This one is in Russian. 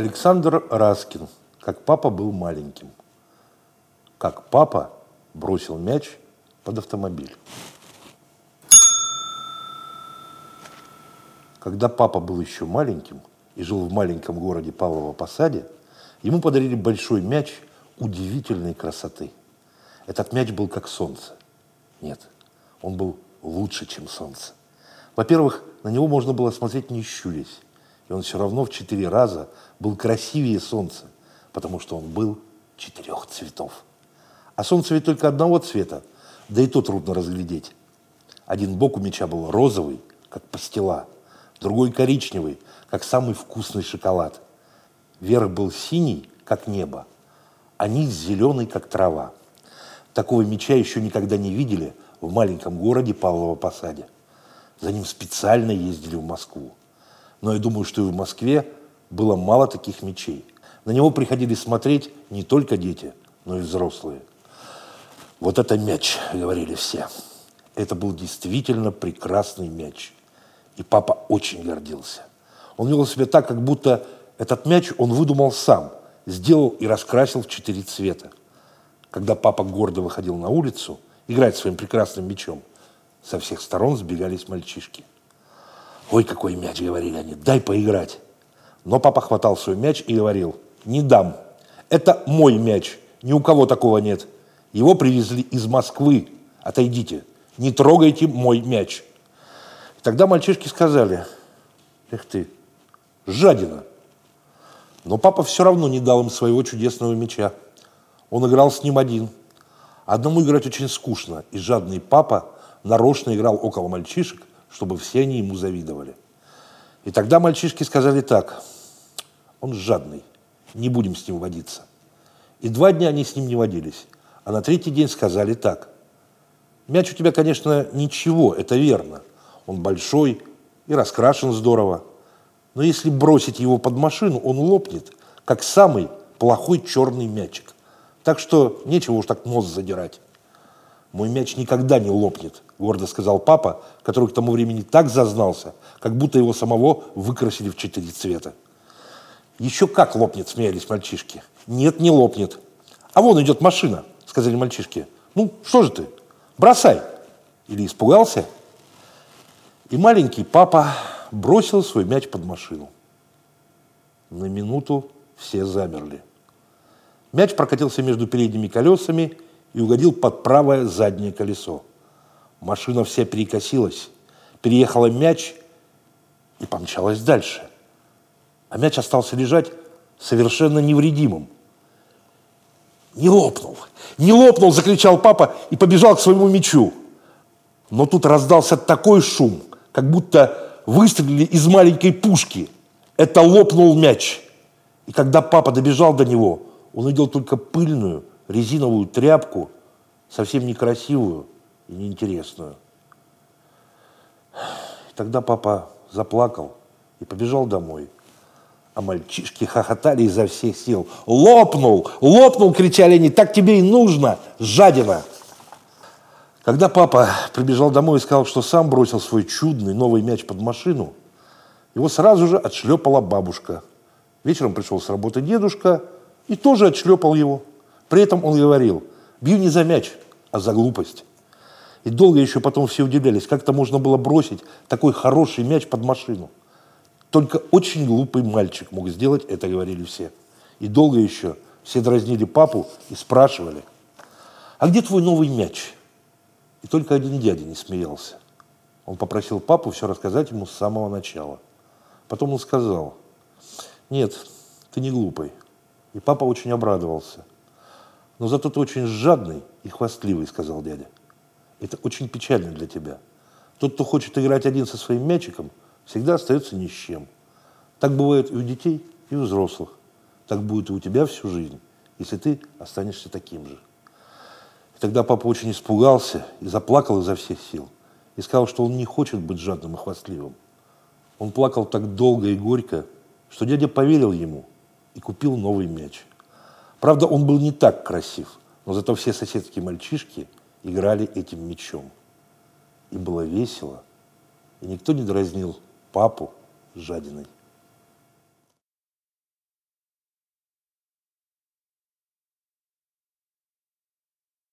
Александр Раскин, как папа был маленьким. Как папа бросил мяч под автомобиль. Когда папа был еще маленьким и жил в маленьком городе Павлово Посаде, ему подарили большой мяч удивительной красоты. Этот мяч был как солнце. Нет, он был лучше, чем солнце. Во-первых, на него можно было смотреть не щурясь, и он все равно в четыре раза был красивее солнца, потому что он был четырех цветов. А солнце ведь только одного цвета, да и то трудно разглядеть. Один бок у меча был розовый, как пастила, другой коричневый, как самый вкусный шоколад. Верх был синий, как небо, а низ зеленый, как трава. Такого меча еще никогда не видели в маленьком городе Павлово-Посаде. За ним специально ездили в Москву. Но я думаю, что и в Москве было мало таких мечей. На него приходили смотреть не только дети, но и взрослые. Вот это мяч, говорили все. Это был действительно прекрасный мяч. И папа очень гордился. Он вел себя так, как будто этот мяч он выдумал сам, сделал и раскрасил в четыре цвета. Когда папа гордо выходил на улицу играть своим прекрасным мячом, со всех сторон сбегались мальчишки. «Ой, какой мяч!» — говорили они. «Дай поиграть!» Но папа хватал свой мяч и говорил, «Не дам! Это мой мяч! Ни у кого такого нет! Его привезли из Москвы! Отойдите! Не трогайте мой мяч!» Тогда мальчишки сказали, «Эх ты, жадина!» Но папа все равно не дал им своего чудесного мяча. Он играл с ним один. Одному играть очень скучно, и жадный папа нарочно играл около мальчишек, чтобы все они ему завидовали. И тогда мальчишки сказали так, он жадный, не будем с ним водиться. И два дня они с ним не водились, а на третий день сказали так, мяч у тебя, конечно, ничего, это верно, он большой и раскрашен здорово, но если бросить его под машину, он лопнет, как самый плохой черный мячик. Так что нечего уж так нос задирать. «Мой мяч никогда не лопнет», – гордо сказал папа, который к тому времени так зазнался, как будто его самого выкрасили в четыре цвета. «Еще как лопнет», – смеялись мальчишки. «Нет, не лопнет». «А вон идет машина», – сказали мальчишки. «Ну, что же ты? Бросай!» Или испугался? И маленький папа бросил свой мяч под машину. На минуту все замерли. Мяч прокатился между передними колесами – и угодил под правое заднее колесо. Машина вся перекосилась, переехала мяч и помчалась дальше. А мяч остался лежать совершенно невредимым. «Не лопнул! Не лопнул!» – закричал папа и побежал к своему мячу. Но тут раздался такой шум, как будто выстрелили из маленькой пушки. Это лопнул мяч. И когда папа добежал до него, он увидел только пыльную, резиновую тряпку, совсем некрасивую и неинтересную. Тогда папа заплакал и побежал домой. А мальчишки хохотали изо всех сил. «Лопнул! Лопнул!» – кричали они. «Так тебе и нужно, жадина!» Когда папа прибежал домой и сказал, что сам бросил свой чудный новый мяч под машину, его сразу же отшлепала бабушка. Вечером пришел с работы дедушка и тоже отшлепал его. При этом он говорил, бью не за мяч, а за глупость. И долго еще потом все удивлялись, как это можно было бросить такой хороший мяч под машину. Только очень глупый мальчик мог сделать это, говорили все. И долго еще все дразнили папу и спрашивали, а где твой новый мяч? И только один дядя не смеялся. Он попросил папу все рассказать ему с самого начала. Потом он сказал, нет, ты не глупый. И папа очень обрадовался. Но зато ты очень жадный и хвастливый, сказал дядя. Это очень печально для тебя. Тот, кто хочет играть один со своим мячиком, всегда остается ни с чем. Так бывает и у детей, и у взрослых. Так будет и у тебя всю жизнь, если ты останешься таким же. И тогда папа очень испугался и заплакал изо всех сил. И сказал, что он не хочет быть жадным и хвастливым. Он плакал так долго и горько, что дядя поверил ему и купил новый мяч. Правда, он был не так красив, но зато все соседские мальчишки играли этим мечом. И было весело, и никто не дразнил папу жадиной.